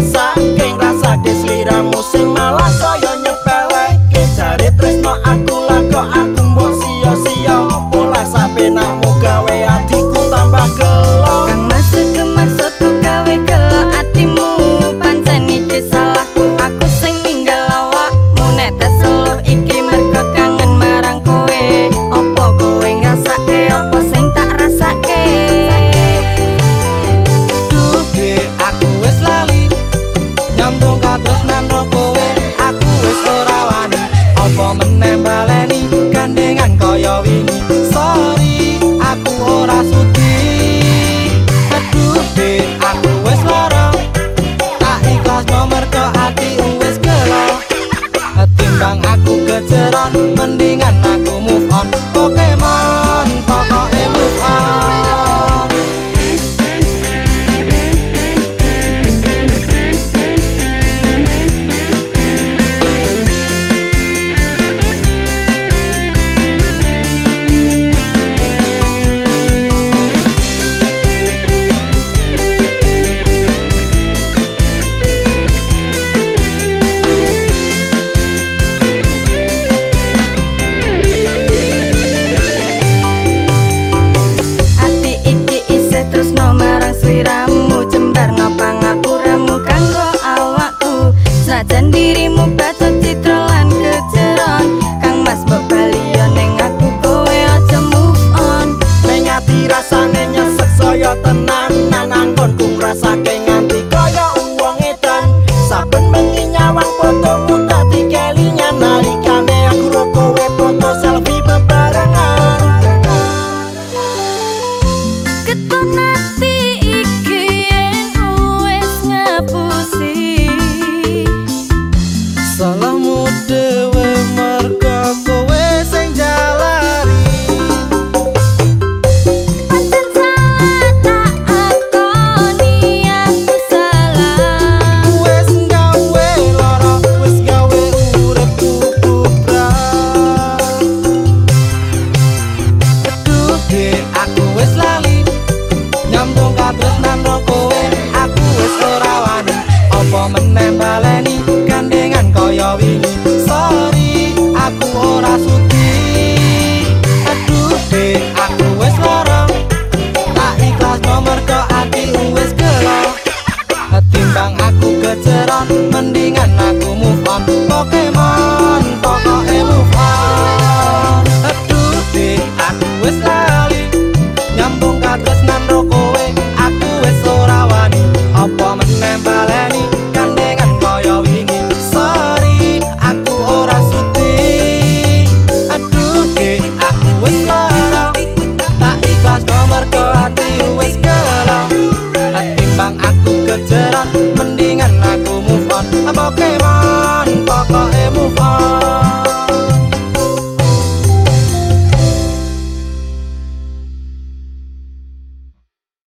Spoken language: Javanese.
passa kula meneh baleni gandengan kaya wingi sori aku ora sudi aduh de aku wis lara. Tak ikhlas nomor kok ati wis gelo ketimbang aku keceron mendingan aku move on. Pokemon Pokemon Pokoknya move on